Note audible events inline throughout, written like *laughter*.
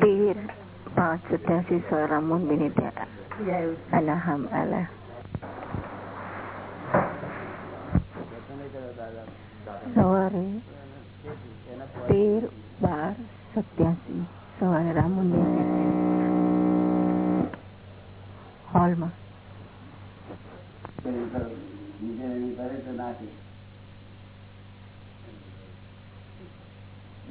તેર પાંચ સત્યાસી સવારા મુંબઈ ત્યાં અલાહમ અલા સવારે તેર બાર સત્યાસી સવારે રામ મંદિર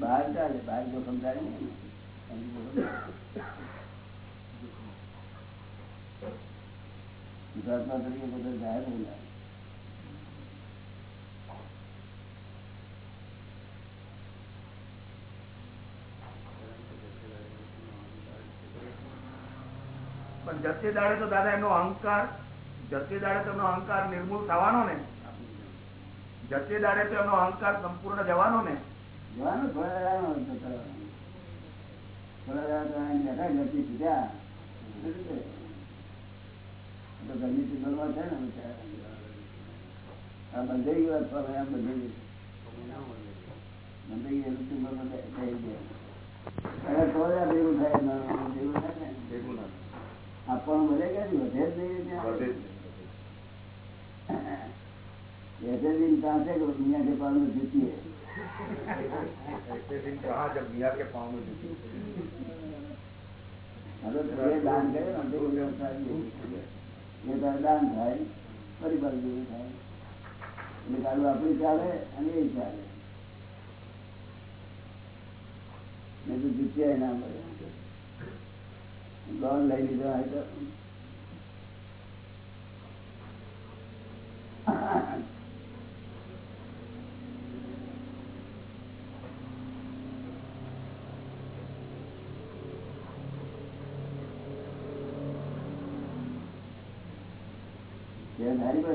બહાર ચાલે, બહાર જોખમ ચાલે ગુજરાતમાં તરીકે બધા જાહેર બોલ્યા પણ જતે દાડે તો દાદા એમનો અહંકાર, જતે દાડે તો એમનો અહંકાર નિર્મૂળ થવાનો ને. જતે દાડે તો એમનો અહંકાર સંપૂર્ણ જવાનો ને. જવાનો થોડા થોડા નથી પીધા. તો ગરમી થી ગરવા છે ને આ બંધાઈ ગયું અથવા એમ બંધાઈ ગયું. બંધાઈ ગયું થઈ ગયા. થોડા ભેગું થાય ને? આપવાનું વધે કે વધે જ નહીં ત્યાં. વધે *laughs* છે કે દુનિયા જે પાડું જીતીએ. कहा जब मियाँ के पाँव में जूती હવે તો એ દાન કરે ને તો એ વ્યવસાય એ તારે દાન થાય પરિવાર જેવું થાય એટલે કાલું આપણું ચાલે અને એ ચાલે મેં તો જીત્યા ના મળે લોન લઈ લીધો હોય તો તમે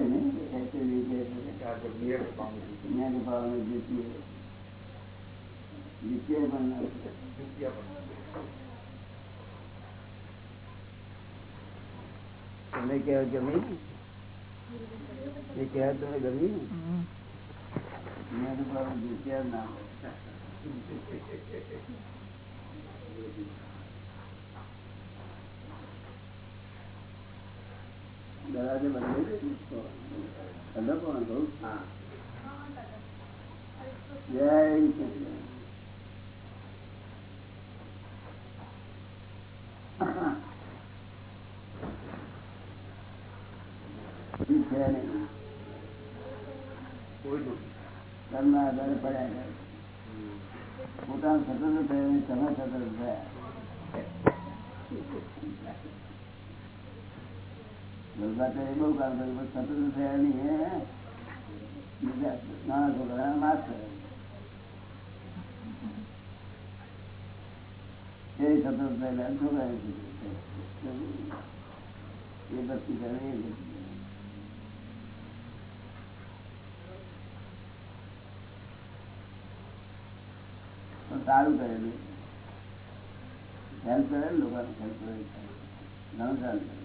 કેવા ગમી? એ કહેવા તમે ગમી મેં તો દ્વિતીય ના હોય. *laughs* દરાજે બદલાઈ ગઈ કોણ કહું જય તમને આધારે પડ્યા પોતાનું સતત થયું તમે સતત થયા ગલબાચર એ બહુ કામ કર્યું પણ સ્વતંત્ર થયા નહીં હે બીજા નાના છોકરા માફ કરે એ સ્વતંત્ર થયેલા છોકરા એ ભક્તિ કરે એ ભક્તિ કરે. પણ સારું કરેલું હેલ્પ કરે ને લોકોને હેલ્પ કરે ઘણું સારું કરે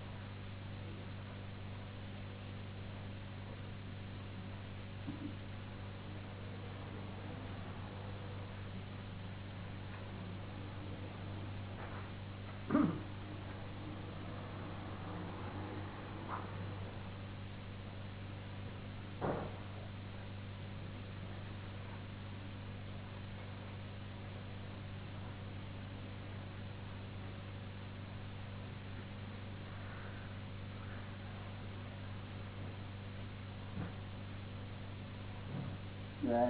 જય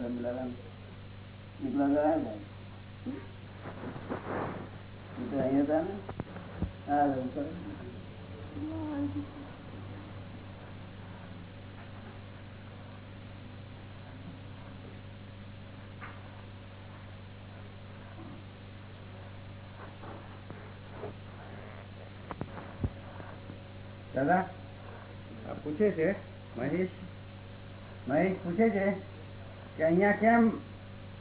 રમીલાલ એકલા ગયા હતા એ તો અહીંયા હતા ને હા રહું કરે. દાદા પૂછે છે, મહેશ મહેશ પૂછે છે કે અહીંયા કેમ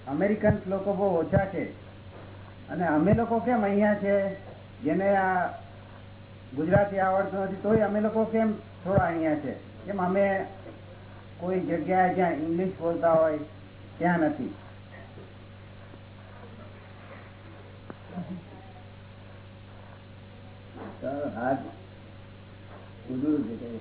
અમેરિકન લોકો બહુ ઓછા છે? અને અમે લોકો કેમ અહીંયા છે? જેને આ ગુજરાતી આવડતું નથી, તોય અમે લોકો કેમ થોડા અહીંયા છે? કેમ અમે કોઈ જગ્યાએ જ્યાં ઇંગ્લિશ બોલતા હોય, ત્યાં નથી તારો હાથ ઉજળું છે કઈ હાથ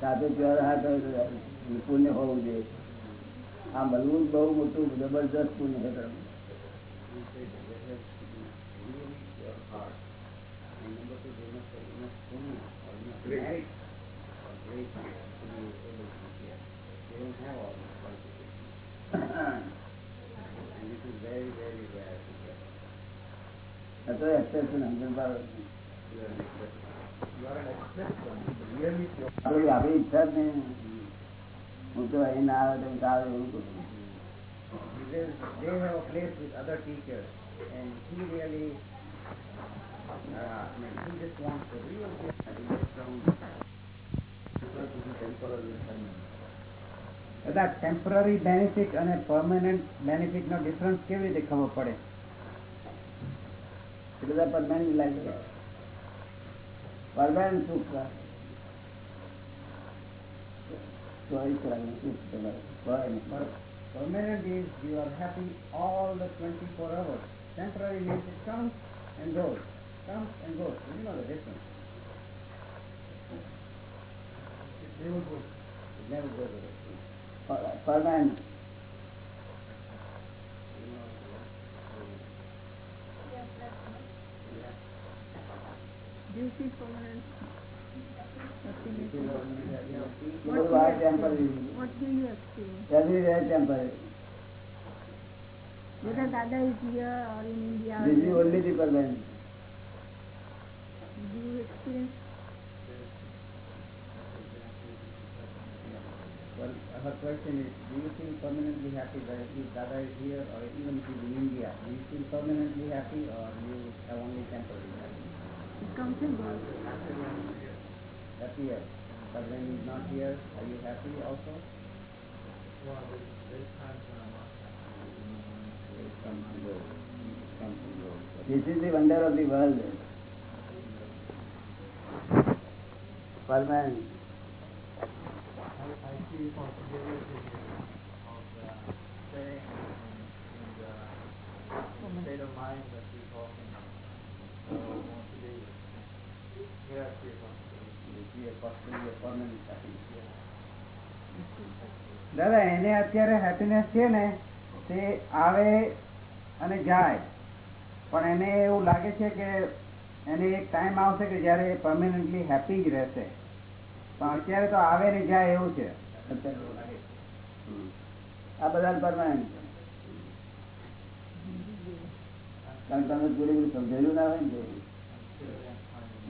સાથે પ્યોર પુણ્ય હોવું જોઈએ આ મળવું બહુ મોટું જબરદસ્ત પુણ્ય છે કર્મ. We say that there has to be really pure heart. And number two, they must have enough punya or enough merit or grace to be able to be here. They don't have all these qualifications. And it is very, very rare to get. આ તો exception સમજણ પાડો. You are an exception. You are an exception. Really pure. આપણી આપણી ઈચ્છા જ નહીં હું તો અહીં ના આવે તો હું તો આવે એવું કરું uh, ટેમ્પરરી બેનિફિટ અને પરમાનન્ટ બેનિફિટ નો ડિફરન્સ કેવી રીતે ખબર પડે બધા પરમાનન્ટ લાગે પરમાનન્ટ સુખ ચોવીસ કલાકનું સુખ તમારે હોય નહીં. Permanent is you are happy all the 24 hours. Temporary means it comes and goes, comes and goes. You know the difference. It never goes. It never goes away. Permanent This is permanent. Temporary. what do you temporary. Whether Dada is here or in India. Only. Do you experience? Well, her question is, do you feel permanently happy that dad is here or even if he is in India, do you feel permanently happy or you have only temporary happy? It comes and goes. Happier. But when he's not here, are you happy also? It comes and goes. It comes and goes. This is the wonder of the world. Permanent. I see possibility of the staying in the state of mind that we talking so દાદા એને અત્યારે happiness છે ને તે આવે અને જાય. પણ એને એવું લાગે છે કે એને એક ટાઈમ આવશે કે જયારે એ પરમાનન્ટલી હેપી જ રહેશે. પણ અત્યારે તો આવે ને જાય એવું છે. આ બધા પરમાનન્ટ કારણ તમે પૂરેપૂરું સમજેલું ના હોય ને તે.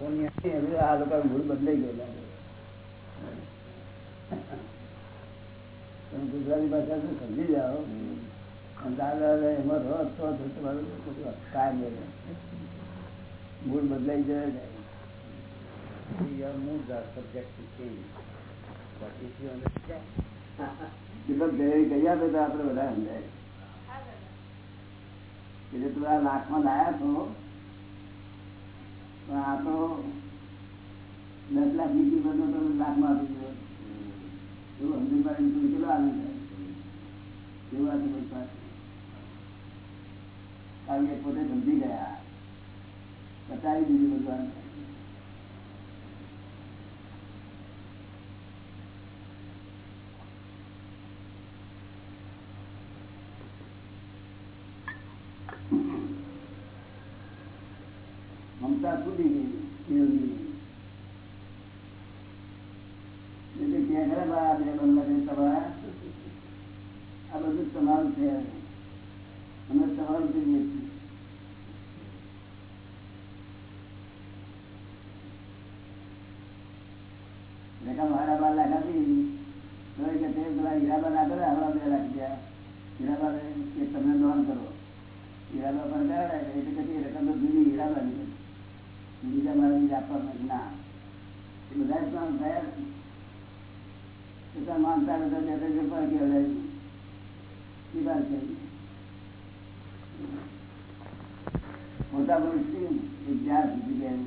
આ લોકો મૂળ બદલાઈ ગયેલા છે. તમે ગુજરાતી ભાષા શું સમજી જાઓ? અને દાદા એમાં રસ તો તમારું કાયમ મૂળ બદલાઈ જાય understand, દીપક ગયે તો આપણે બધા સમજાય. એટલે તું આ લાખમાં લાયા છો આ તો દસ લાખની કિંમત તો લાખમાં આપી દીધો એવું પાડીને કેટલો આનંદ થાય એવું આ પાસે કારણ કે પોતે સમજી ગયા. બતાવી દીધું ભગવાન મમતા છૂટી ગઈ દેવની એટલે ક્યાં ખરા બા બે બંગલા છે તમારા આ બધું તમારું છે અમે તમારું જોઈએ છીએ રેખા મારા બાર લાખ આપી તો એ કે તે પેલા હીરાબા ના કરે હમણાં બે લાખ ગયા હીરાબા કે તમે લોન કરો હીરાબા પણ કરાવે એટલે કે તે રકમ તો જૂની હીરાબા ની બીજા મારા બીજા આપવા ના એ બધા જ કામ થયા છતાં માનતા નતા બે ત્રણ પણ કહેવાય એ વાત છે મોટા પુરુષ એક જ્યાં સુધી ગયા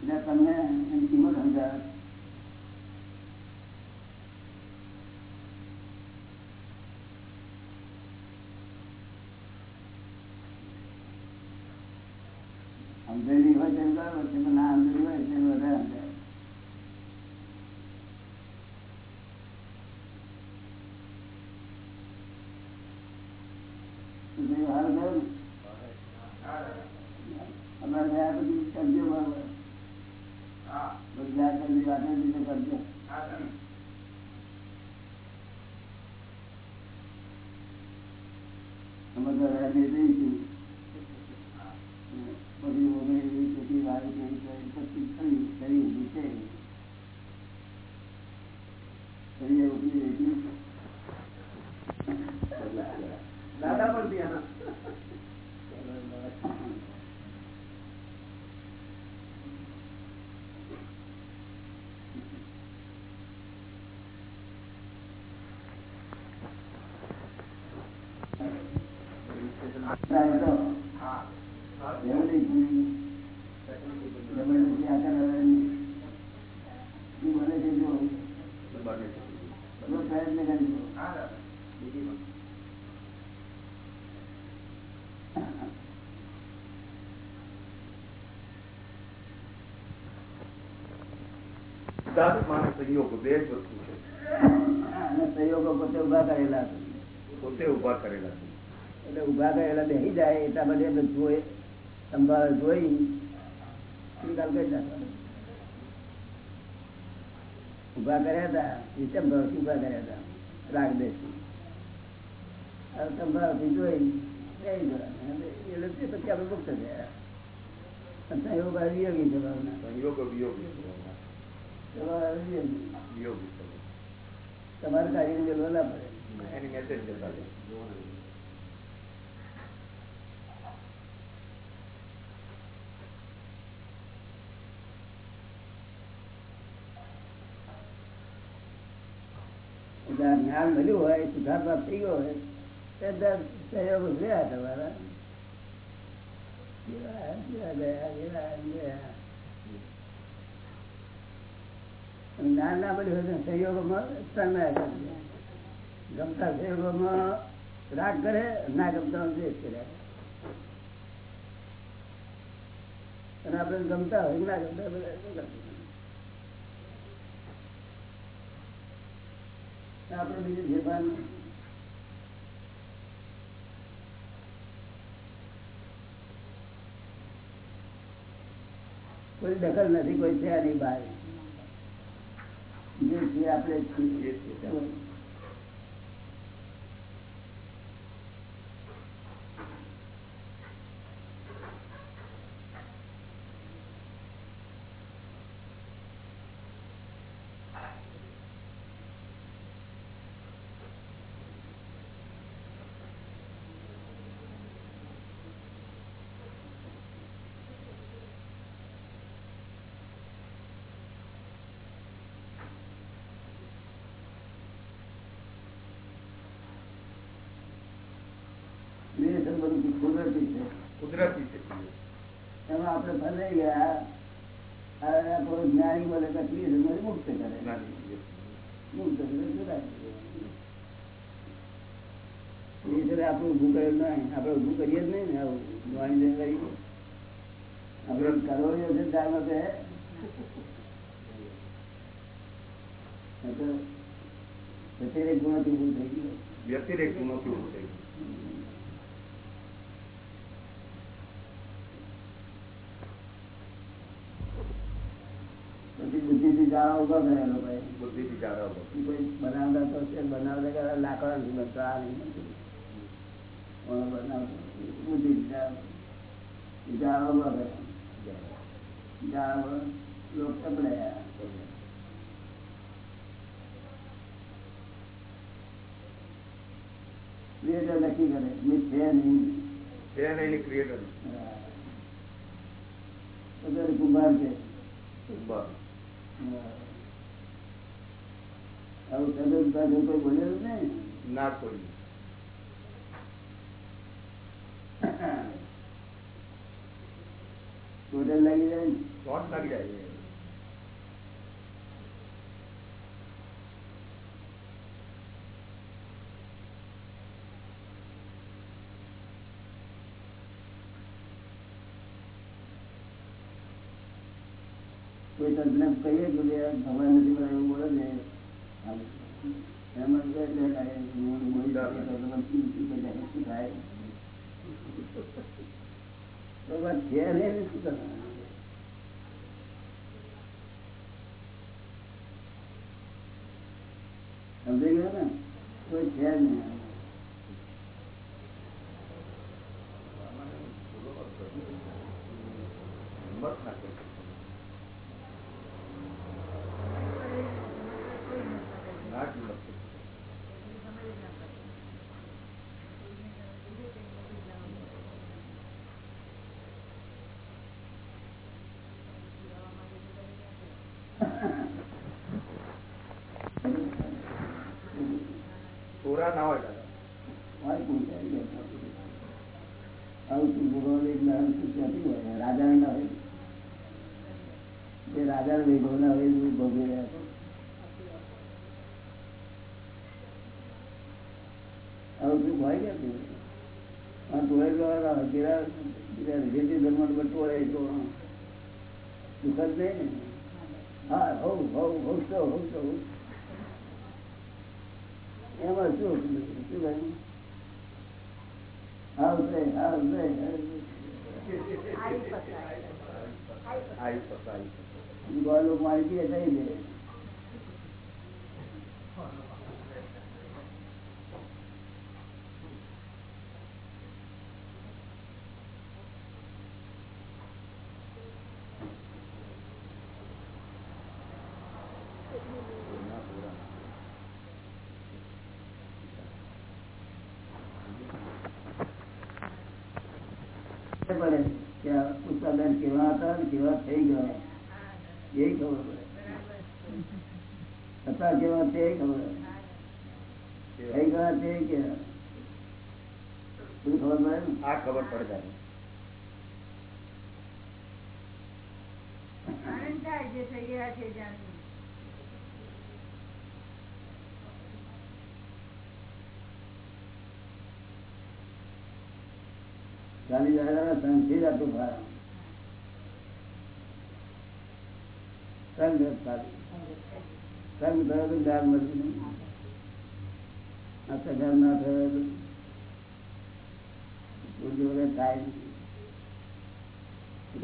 એટલે તમને એની કિંમત સમજાવે સમજેલી હોય તેમ કરો ના અંધેરી હોય તેમ વધારે સમજાય તો તે સારું થયું ને? અમારે ગયા પછી કરજો બરાબર હા બધા કરજો વાતે રીતે કરજો હા સાહેબ. અમે તો રાજે જઈશું બધી ઓગણી ચોથી વાળી કેવી કરી પછી ખરી કરી ઊભી છે કરી ઊભી રહી દાદા પણ ત્યાં હા પ્રયત્ન કરીશું હા દાદા સહયોગ બે જ વસ્તુ છે. સંયોગો પોતે ઊભા કરેલા પોતે ઊભા કરેલા છે. એટલે ઊભા કરેલા બેસી જાય એટલા બધે જોઈ સંભાળ જોઈ નિકાલ કરી નાખવાનો. ઊભા કર્યા હતા એ સંભાવથી ઊભા કર્યા હતા રાગ દેશી હવે સંભાવથી જોઈ. એટલે પછી આપણે મુક્ત થયા. સંયોગ અભિયોગી છે ભાવના. સંયોગ વિયોગી તમારા કાર્ય મેળવા ના પડે. એની મેસેજ જતા જ્ઞાન મળ્યું હોય સુધાર પ્રાપ્ત થઈ ગયો હોય તો દર સહયોગ રહ્યા તમારા. ગયા ગયા ગયા. અને જ્ઞાન ના હોય તો સહયોગોમાં ગમતા સંયોગોમાં રાગ કરે, ના ગમતા દ્વેષ કરે. અને આપણે ગમતા હોય ના ગમતા બધા આપણે બીજું જે કોઈ દખલ નથી, કોઈ છે આની બહાર જે આપણે બધું કુદરતી છે. કુદરતી છે. એમાં આપણે ભલે ગયા જ્ઞાની બોલે તકલીફ મુક્ત કરે. જ્ઞાની. મુક્ત આપણું ઊભું કરેલું નહીં આપણે ઉભું કરીએ જ નહીં ને આવું વાણી કરી આપણે કરોડિયો છે આ તો વ્યતિરેક ગુણોથી ઊભું થઈ ગયું વ્યતિરેક ગુણોથી ઊભું થઈ ગયું. પછી બુદ્ધિથી ઊભા કર્યા લોકોએ બુદ્ધિથી જાળવવો. ઈ કોઈ બનાવતા તો છે બનાવતા કે લાકડા નથી બનતા આ નહીં બનતું. બનાવતો? બુદ્ધિથી જાળા ઊભા કર્યા જાળા લોક પકડાયા ક્રિએટર નક્કી કરે મેં છે નહીં. છે ને એની ક્રિએટર. કુંભાર છે બસ. આવું સદન પાસે કોઈ બોલેલું નહીં ના કોઈ. હોટેલ લાગી જાય લાગી જાય. તંત્રને કહીએ કે ભગવાન નથી પણ એવું બોલે છે એમ કહે છે ગયો ને? કોઈ છે નહીં હિંમત ના કરી ના કિંમત કરી. છોરા ના હોય દાદા હોય પૂછાય કે રાજા વૈભવ ના હોય એવું ભોગવી રહ્યા છે તો હા હોવ હોવ હોવશો હોવશો એમાં શું શું કહ્યું? આવી પસાર આવી પસાર. ગોળો મારી થઈ જાય પડે કે આ પુસ્તકાલય કેવા હતા ને કેવા થઈ ગયા એ ખબર પડે હતા કેવા તે ખબર થઈ ગયા તે કે બધું ખબર પડે ને આ ખબર પડે જાય આનંદ થાય જે થઈ ગયા છે જાણીને. ચાલી દાદા સંથી જતું ભાર ચાલી સંગ થયો તો જાગ મળતી નહીં આ સગાર ના થયો તો બુદ્ધિ વગર થાય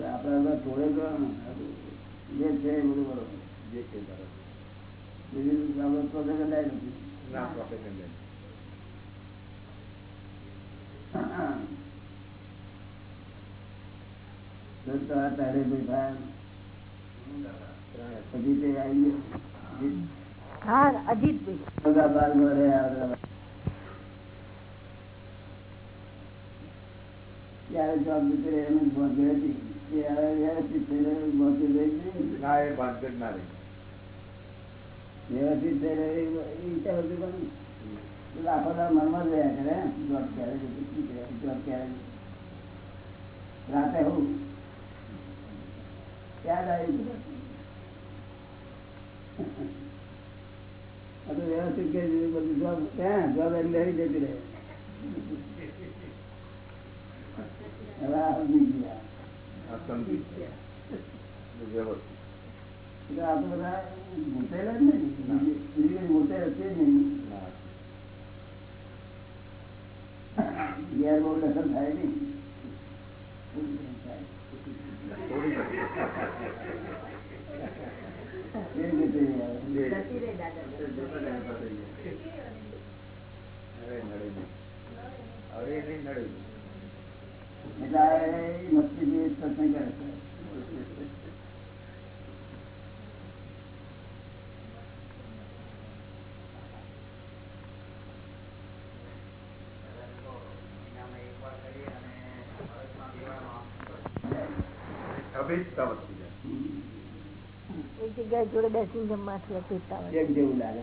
આપણા થોડે તો જે છે એ બધું બરોબર. જે કે બરાબર. બીજું આપણે તો કદાચ નથી. ના પ્રોફેશન લે તો આ તારે ભાઈ ભાઈ પછી તે આવી હા અજીતભાઈ બધા બાર ઘરે આવ્યા. ત્યારે જોબ દીકરી એનું ભોગે હતી એ વ્યવસ્થિત થઈ રહ્યું ભોગે લઈ નહીં ના એ ભાનગઢ ના રહી. વ્યવસ્થિત થઈ વિચાર હતું પણ આખો મનમાં જ રહ્યા કરે જોબ ક્યારે જોબ ક્યારે રાતે હું. ક્યાં આવી તો વ્યવસ્થિત કરી દીધું બધું જોબ ક્યાં? જોબ એમ લઈ જતી રહે. હવે સમજી ગયા. સમજી ગયા. એટલે આ તો બધા મોટેલા જ નહીં. બીજી બીજી મોટે હશે જ નહીં. ઘેર બહુ દખલ થાય નહીં. થોડી એ રીતે યાર. જતી રહે દાદા હવે નડે. હવે નડે એટલે એ મસ્તી કરે છે અભેદતા વધતી જાય. એક જગ્યાએ જોડે બેસીને જમવાથી પીતા હોય એક જેવું લાગે.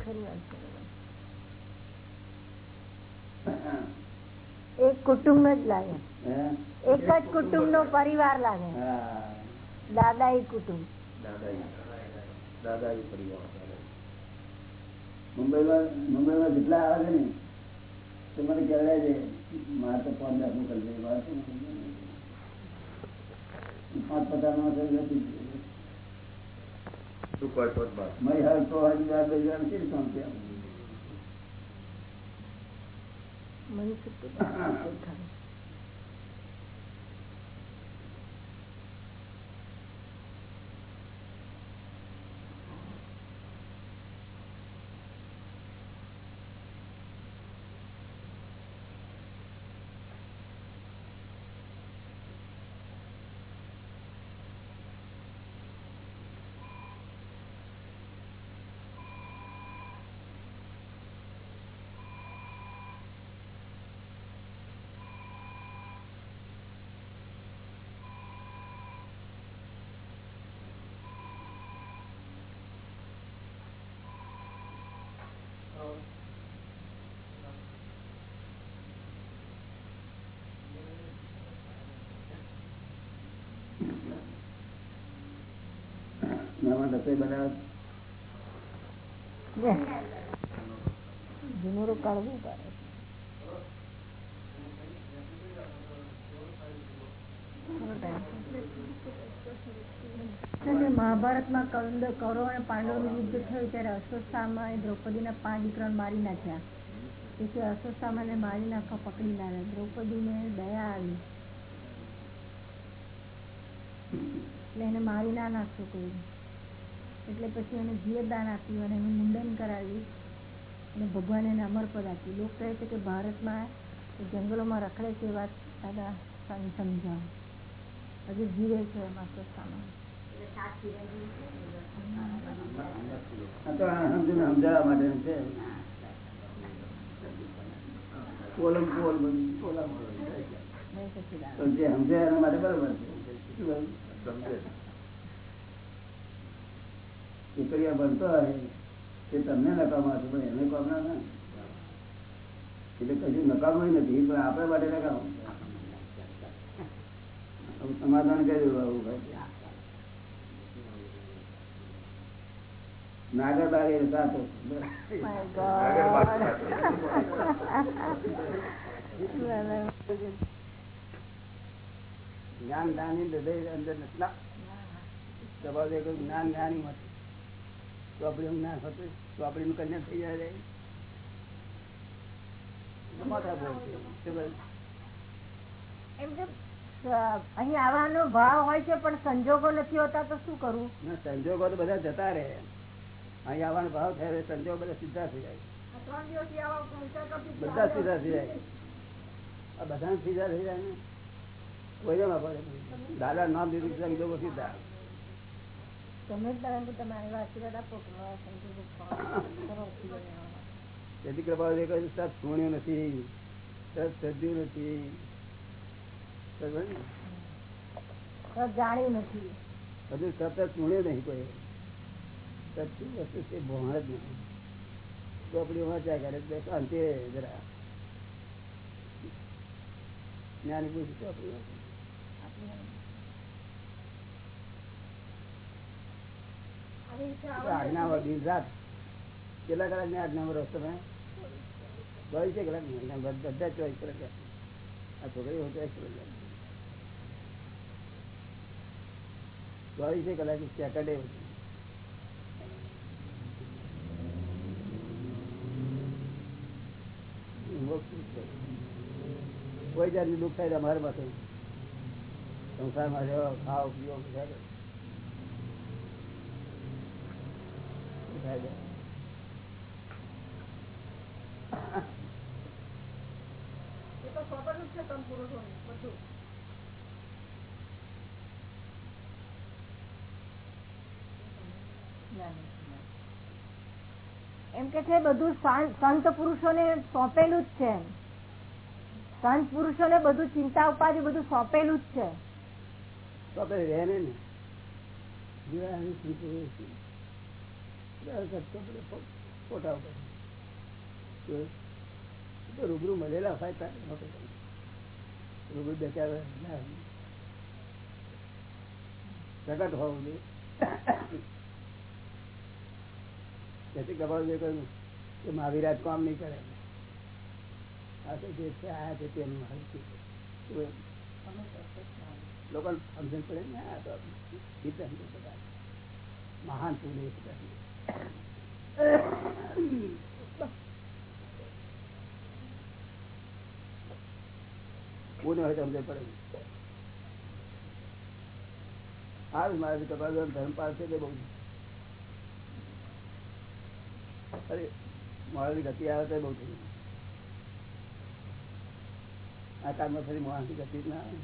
ખરી વાત છે એક કુટુંબ જ લાગે. એક જ કુટુંબ નો પરિવાર લાગે. દાદા કુટુંબ. દાદાઈ પરિવાર. મુંબઈમાં મુંબઈમાં જેટલા આવે છે ને તો મને કહેવાય છે મારે તો પાંચ લાખનું કરી દે પાંચ પચાસ માણસો નથી. શું કહો છો બસ મારી હાલ તો હજાર બે હજાર છે કામ નામાં રસોઈ બનાવે જુનુરો કાઢવું પડે. અને મહાભારતમાં કૌરવ કૌરવ અને પાંડવોનું યુદ્ધ થયું ત્યારે અશ્વત્થામાએ દ્રૌપદીના પાંચ દીકરાને મારી નાખ્યા. તેથી અશ્વત્થામાને મારી નાખવા પકડી લાવ્યા દ્રૌપદીને દયા આવી. એટલે એને મારી ના નાખશું કોઈ. એટલે પછી એને જીવદાન આપ્યું અને એનું મુંડન કરાવ્યું અને ભગવાન એને અમરપદ આપ્યું. લોકો કહે છે કે ભારતમાં જંગલોમાં રખડે છે વાત દાદા સમજાવો. હજુ જીવે છે એમાં તો આ સમજાવવા માટે છે. Column call. તો જે સમજે એના માટે બરોબર છે. દીકરીઓ બનતો હોય તે તમને નકામા છે, પણ એને કામ ના. એટલે કશું નકામું નથી, પણ આપણે માટે નકામું. સમાધાન કર્યું આવું નાગર બાગે સાચો. જ્ઞાન દાની હૃદય અંદર નથી. એ જ્ઞાન જ્ઞાની મત ચોપડીનું જ્ઞાન હતું ચોપડીનું કલ્યાણ થઈ જાય અહીં આવવાનો ભાવ હોય છે પણ સંજોગો નથી હોતા તો શું કરવું સંજોગો તો બધા જતા રહે. અહીં આવવાનો ભાવ થાય સંજોગ બધા સીધા થઈ જાય. બધા સીધા થઈ જાય. આ બધા સીધા થઈ જાય ને? કોઈ ના દાદા નામ દીધું સંજોગો સીધા. તેથી કૃપા કહ્યું સત સુણ્યું નથી સત સદ્યું નથી? જાણ્યું નથી. હજુ સતત સુણ્યું નહીં કોઈ. સત વસ્તુ છે? ભોણ જ નહીં. ચોપડી વાંચ્યા કરે શાંતિ જરા. જ્ઞાની પૂછ્યું ચોપડી આજ્ઞામાં દિન રાત કેટલા કલાકની આજ્ઞામાં રહો તમે? ચોવીસે કલાકની આજ્ઞા. બધા ચોવીસ કલાક આ છોકરી ચોવીસ કલાક ચોવીસે કલાક સેટરડે કોઈ જાતનું દુઃખ થાય અમારે પાસે સંસારમાં રહો ખાવ પીઓ, બધા. થાય છે. એ તો સોંપેલું જ છે તમ પુરુષોને બધું. એમ કે છે બધું સંત સંત પુરુષોને સોંપેલું જ છે. સંત સંત પુરુષોને બધું ચિંતા ઉપાધિ બધું સોંપેલું જ છે. તો આપણે રહે ને ને સ્થિતિ એ છે. દર કરતો પેલો ફો- ફોટા ઉપર તો એ તો રૂબરૂ મળેલા હોય તારે નહોતો કરતો. રૂબરૂ બે ચાર વાર ના પ્રગટ હોવું જોઈએ તેથી કપાળદેવ કહ્યું કે મહાવીરાજ કામ નહીં કરે આ તો જે છે આ છે તેમ મારું છે. તો લોકો સમજણ પડે ને આ તો વિધાન તો બધા મહાન પુરુષ પુણ્ય હોય તો પડે. હાલ મારે કપાલ બહુ અરે મોડાની ગતિ આવે તો બહુ થઈ આ કાળમાં ફરી માણસની ગતિ ના આવે.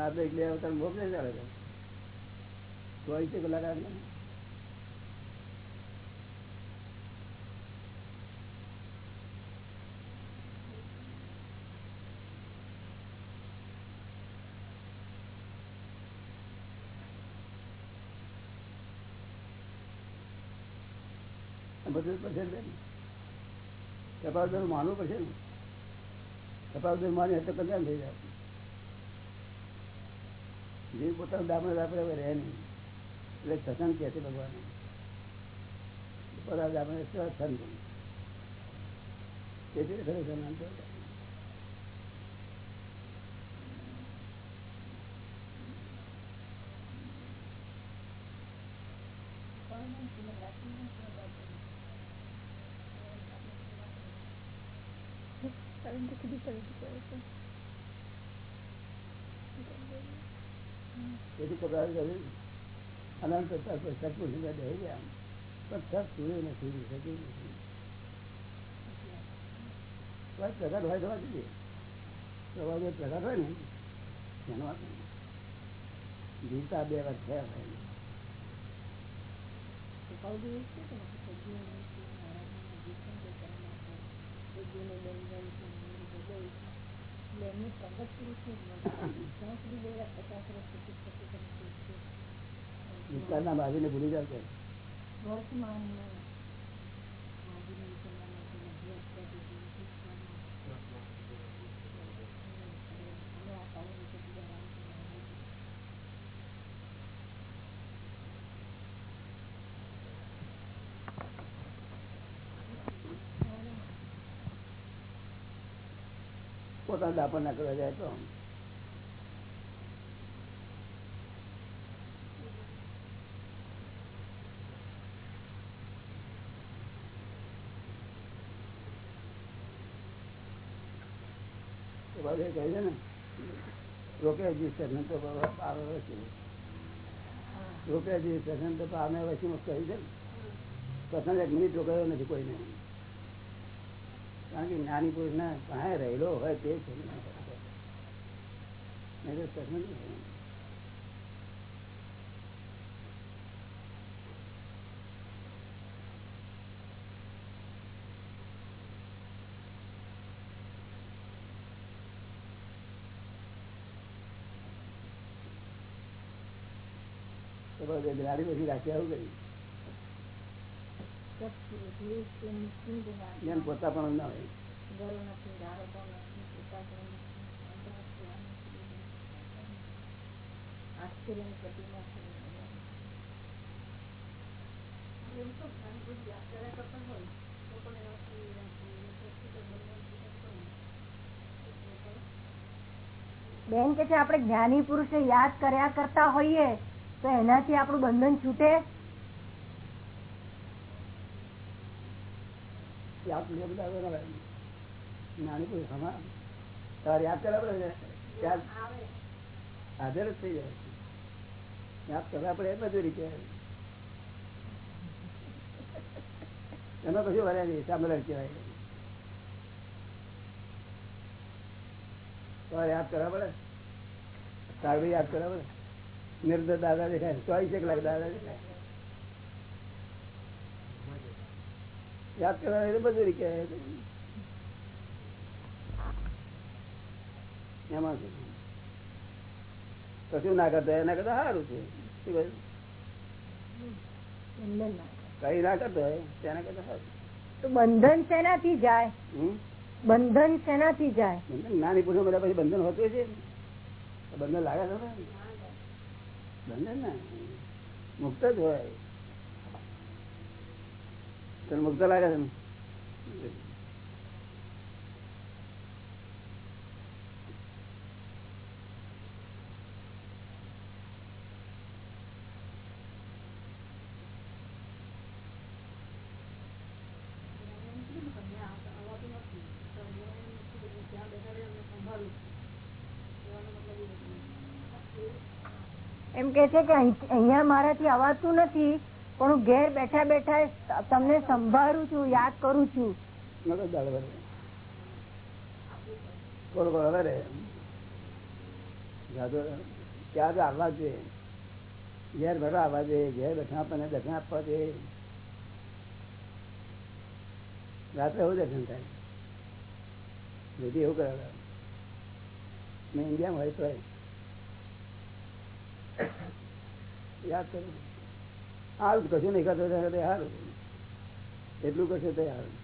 અને એટલે અવતાર મોક નહીં ચાલે ચોવીસે કલાક આજ્ઞા. બધું પડશે. કપાળદર માનવું પડશે ને કપાળદર માની હશે કલ્યાણ થઈ જાય જે પોતાનું દામણ આપણે હવે રહે નહીં. એટલે સત્સંગ કહે છે ભગવાન. પોતાનું દામણ સત્સંગ તેથી ખરેખર નામ તો તેથી કપડાં કર્યું અનંત સત્પુરુષ દઈ ગયા પણ સત સૂર્ય નથી શક્યું નથી પ્રગટ હોય થવા જોઈએ પ્રભાવ પ્રગટ હોય ને, એનો. જીવતા બે વાર થયા હોય. વિસ્તારના ભાભીને ભૂલી જાવ પોતાના દાપણ ના કરવા જાય તો. કહે છે ને, રોકે રજીસ્ટ્રેશન તો પામે વસી રોકે રજીસ્ટ્રેશન તો પામે વસી કહી છે ને. પ્રસંગ એક મિનિટ રોકાયો નથી કોઈને. કારણ કે જ્ઞાની પુરુષ ના પાસે રહેલો હોય તે છે પછી રાખી આવું કરી. જેમ પોતા પણ ના હોય. બેન કે છે, આપણે જ્ઞાની પુરુષે યાદ કર્યા કરતા હોઈએ તો એનાથી આપણું બંધન છૂટે? યાદ લે બધા બરાબર. નાની કોઈ હમણાં તમારે યાદ કરવા પડે યાદ? હાજર જ થઈ જાય. યાદ કરવા પડે બધું રીતે. એમાં પછી વરે નહીં સાંભળ કહેવાય. તમારે યાદ કરવા પડે? સારું યાદ કરવા પડે? નિર્દર દાદા દેખાય, ચોવીસ એક લાખ દાદા દેખાય. યાદ કરવા એટલે બધું રીતે એમાં શું? કશું ના કરતા એના કરતા સારું છે. શું કહ્યું? બંધન કઈ ના કરતો હોય તેના કરતા સારું. તો બંધન શેનાથી જાય? બંધન શેનાથી જાય? નાની પુરુષો બધા પછી બંધન હોતું છે? બંધન લાગે છે બંધન ના. મુક્ત જ હોય. તને મુક્ત લાગે છે ને? એમ કે છે કે અહીં- અહીંયા મારાથી અવાતું નથી પણ હું ઘેર બેઠા બેઠા તમને સંભાળું છું, યાદ કરું છું. મગજ દાળ વરે થોડો થોડો વરે જાદુ ત્યાં તો આવવા જોઈએ ઘેર બેઠા આવવા જોઈએ ઘેર બેઠા આપણને દર્શન આપવા જોઈએ રાત્રે એવું દર્શન થાય. બધી એવું કરાવે. મેં ઇન્ડિયામાં હોય તો યાદ કરું. સારું કશું નહીં કરતો સારું એટલું કશું તો સારું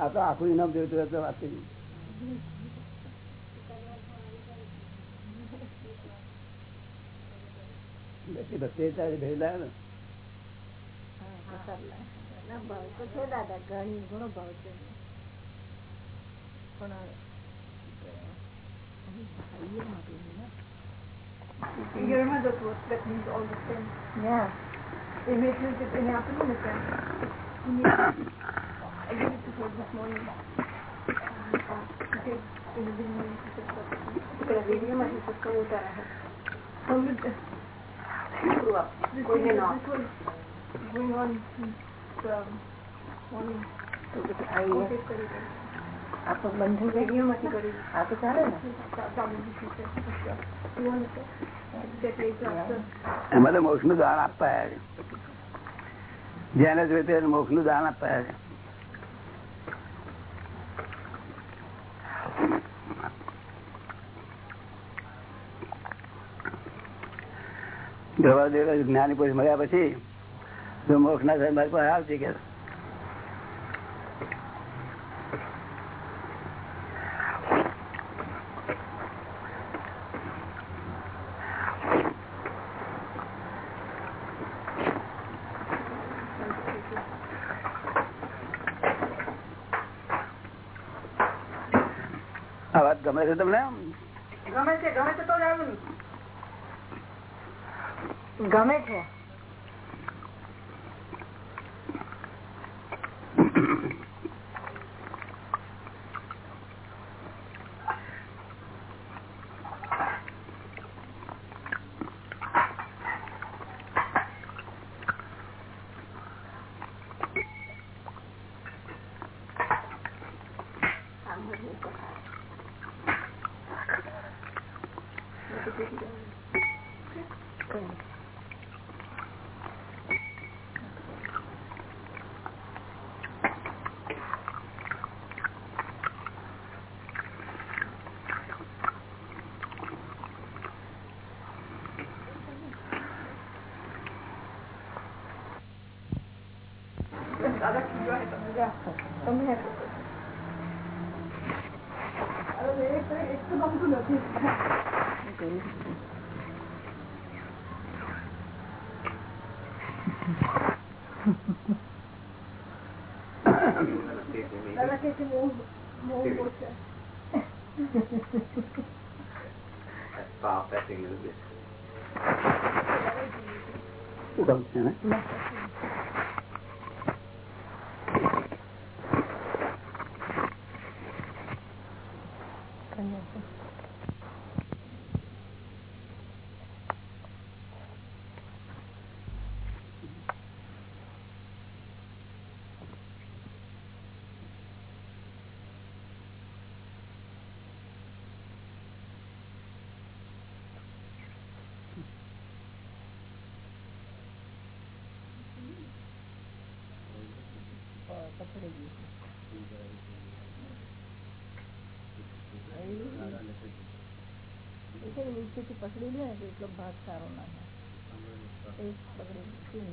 આ તો આખું ઇનામ જોઈતું હોય તો વાત કરી. બેસી ભક્તિ તારી ભેગા ને. ભાવ તો છે દાદા ઘણી ઘણો ભાવ છે. પણ Your mother was that means all the same. Yeah. They made you sit in the afternoon again. I gave it to her this morning. Going on since um, morning. Okay, આ તો બંધન તો તો મોક્ષનું? દાન આપવા જેને જોઈ એને મોક્ષનું દાન આપવા જ્ઞાની પછી મળ્યા પછી જો મોક્ષ ના સાહેબ મારી પાસે આવશે કે આ વાત ગમે છે તમને? ગમે છે ગમે છે તો ગમે છે. દાદા કે છે મોહ મોહ ઓછો. ગમશે ને એટલે નીચેથી પકડી લે તો એટલો ભાગ સારો ના થાય. એ બગડે શું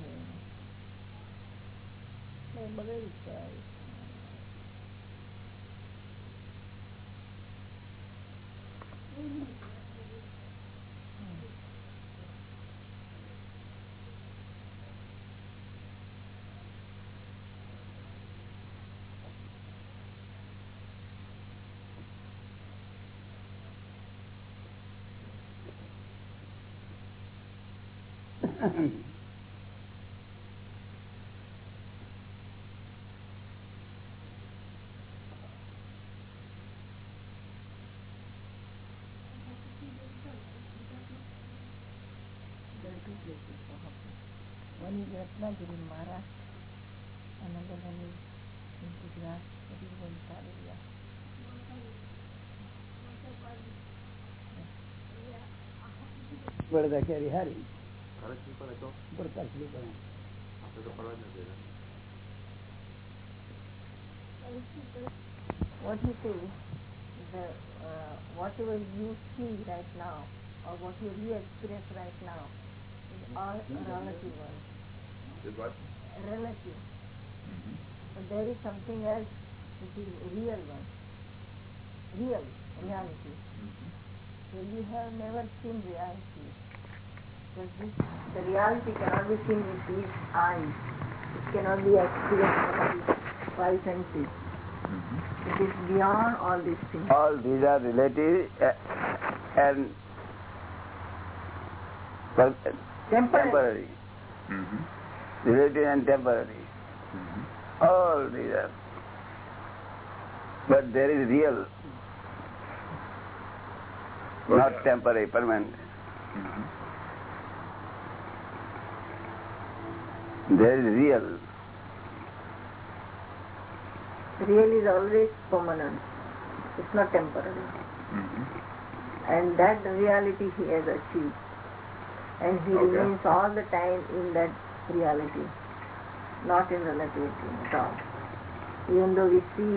One is Ratnagiri, Maharashtra. Another one is in Gujarat, that is Vansalia. પડદા કેરી હારી પડતા slipper What you say, the, uh, whatever you see right now, or whatever you experience right now, is all relative one. Relative. But there is something else which is real one. Real, reality. So you have never seen reality. Because this, the reality cannot be seen with these eyes. It cannot be experienced with these five senses. It is beyond all these things. all these are relative uh, and per- Temporary. temporary. Relative and temporary. All these are. But there is real, not temporary, permanent. there is real. Real is always permanent. It's not temporary. Mm -hmm. And that reality he has achieved. And he okay. remains all the time in that reality, not in relativity at all. Even though we see...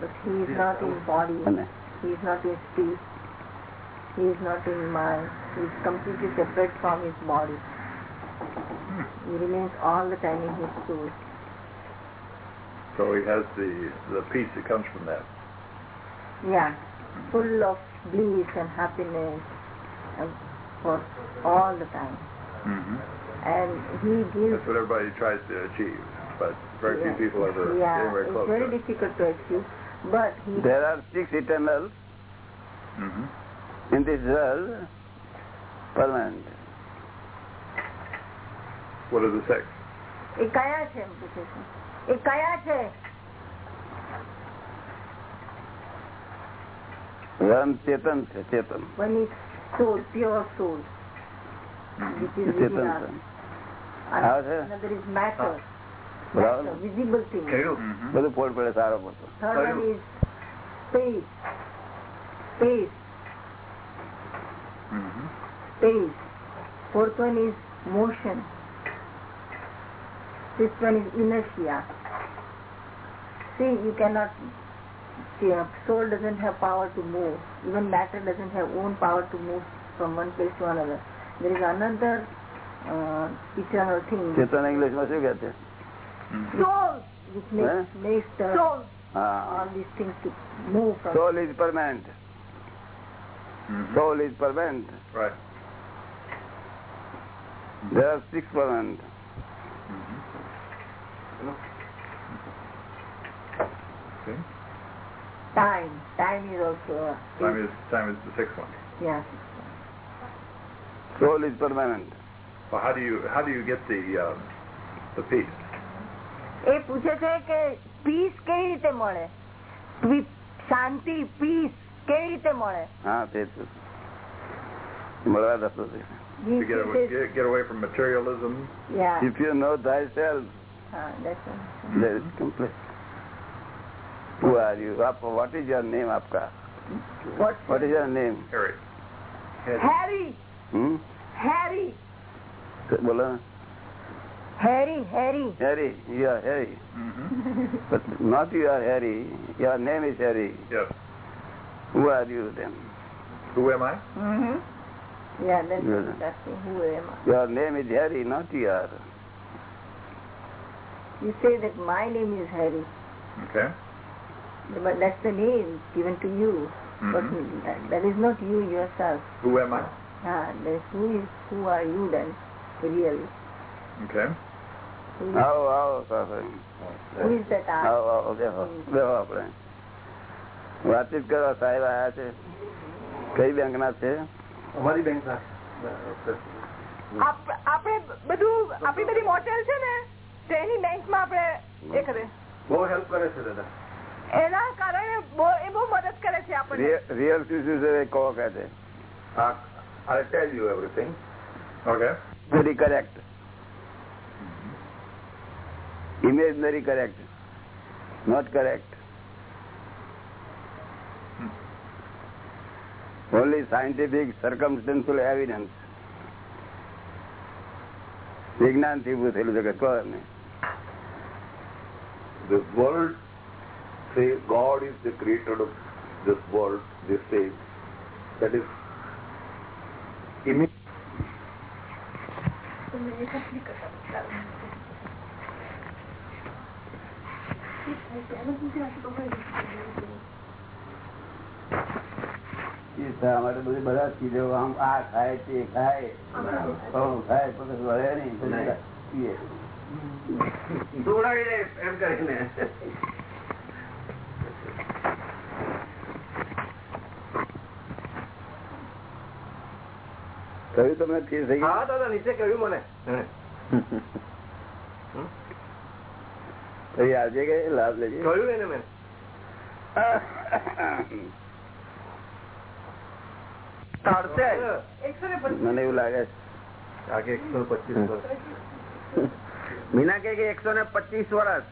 But he is not in body, he is not in speech, he is not in mind, he is completely separate from his body. He remains all the time in his soul. So he has the the peace that comes from that. Yeah, full of bliss and happiness and for all the time. And he gives. That's what everybody tries to achieve, but very yeah, few people ever yeah, get very it's close very to it. difficult to achieve. But he There are six eternal Mhm. in this world, permanent. What are the six? એ કયા છે એમ પૂછે છે એ કયા છે One ચેતન છે chetan pure soul, which is within chetan another is matter, thing. Mhm. બધું પોડ પડે સારો પડતો Third one is space, space, Mhm. space. Fourth one is motion. Fifth one is inertia. See, you cannot, see, a soul doesn't have power to move. Even matter doesn't have own power to move from one place to another. There is another uh, eternal thing. Chetan English માં શું કે છે Mhm. Soul. which makes, Huh? makes the, Soul. હા all these things to move from soul is permanent Mhm. Soul is permanent Right. there are six permanent Mhm. Okay. time. Time is also a, Time is time is the sixth one. yeah. soul is permanent Well, how do you how do you get the um, the peace? એ પૂછે છે કે piece કેવી રીતે મળે પી- શાંતિ piece કેવી રીતે મળે હા તે જ. મળવા રસ્તો છે To get away, get, get away from materialism. Yeah. if you know thyself Ah, that's one. Ah, there is complete. Who are you? Up, what is your name, Apka? What? What is your name? Harry. Harry. Hmm? Harry. Bola. Harry, Harry. Harry, you Harry. Mm -hmm. but not you are Harry. Your name is Harry. Yes. Who are you then? Who am I? Mm -hmm. Yeah, then yes. that's who am I. Your name is Harry, not you are. You say that my name is Hari. Okay. but that's the name given to you. Mm -hmm. But Mhm. that, that is not you yourself. Who am I? Ah, that who is who are you then, really? Okay. આવો આવો is? આવો આવો બેહો બેહો આપણે વાતચીત કરવા સાહેબ આયા છે કઈ બેંક ના છે અમારી બેંક ના આપ- આપણે બધું આપણી બધી મોટેલ છે ને તેની બેંકમાં આપણે એ કરે બહુ હેલ્પ કરે છે દાદા. એના કારણે એ બહુ મદદ કરે છે આપણને. રિયલ એ કહો કહે છે I tell you everything okay very correct imaginary correct not correct only scientific circumstantial evidence વિજ્ઞાનથી ઉભું થયેલું જગત કહો ને The world say God is the creator of this world, they say. That is image. એ શા માટે બધી બધા ચીજો આમ આ ખાય તે ખાય ફળું ખાય પછી વળે નહીં પછી બધા પીએ. દોડાવી દે એમ કરીને. કહ્યું તમને ફીર થઈ હા દાદા નીચે કહ્યું મને. પછી આજે કઈ લાભ લેજે? કહ્યું એને મેં. મને એવું લાગે આગે એકસો પચીસ વર્ષ. છે મીના કે એકસો ને પચીસ વર્ષ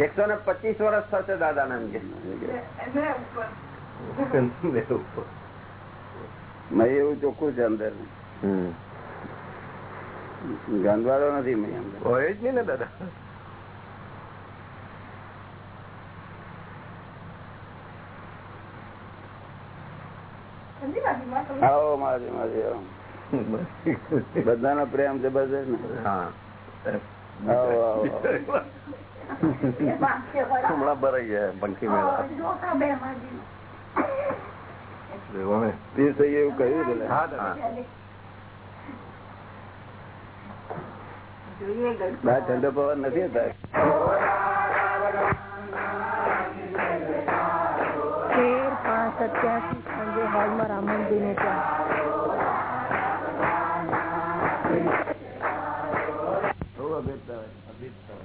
એકસો ને પચીસ વર્ષ થશે દાદા ને એમ કે. એવું ચોખ્ખું છે અંદર. ગંધવાળો નથી હોય જ નહીં ને દાદા. સમજી બાજુમાં તમે આવો મારી મારી આવો. બધાનો પ્રેમ જબરદસ્ત ને. હા. હમણાં ભરાઈ ને? ઠંડો પવન નથી હતા. પાંચ સત્યાસી સાંજે હોલમાં રામનજીને ત્યાં. અભેદતા હોય. અભેદતા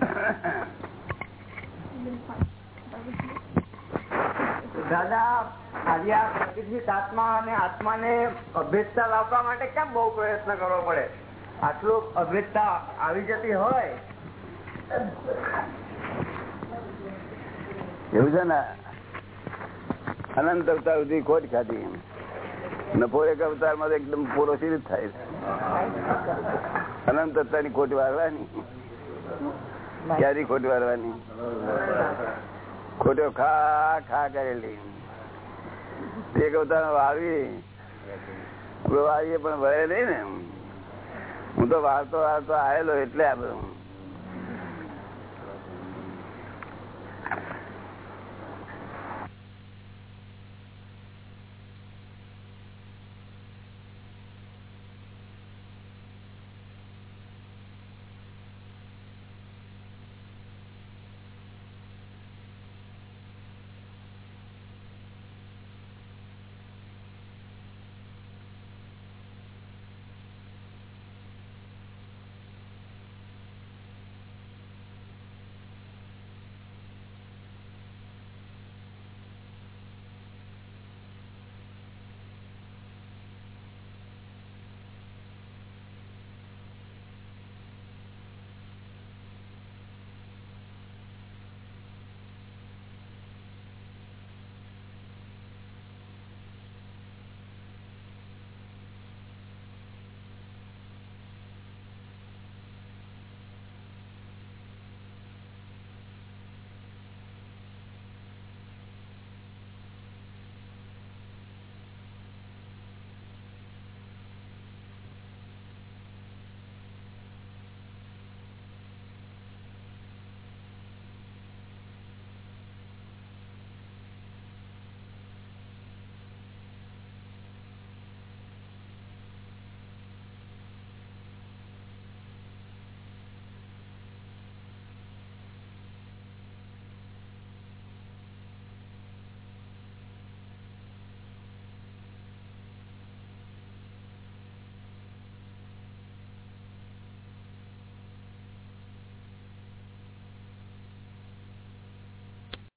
*coughs* દાદા આજે પ્રતિષ્ઠિત આત્મા અને આત્માને અભેદતા લાવવા માટે કેમ બહુ પ્રયત્ન કરવો પડે? આટલું અભેદતા આવી જતી હોય. એવું છે ને? અનંત અવતાર સુધી ખોટ ખાધી નફો એક અવતારમાં તો એકદમ પૂરો સિદ્ધ થાય. અનંત અવતારની ખોટ વારવાની ક્યારે ખોટ વારવાની ખોટો ખા ખા કરેલી. એક અવતાર વાવી. વાવીએ પણ વળે નઈ ને હું તો વાળતો વાળતો આવેલો એટલે આ બધું.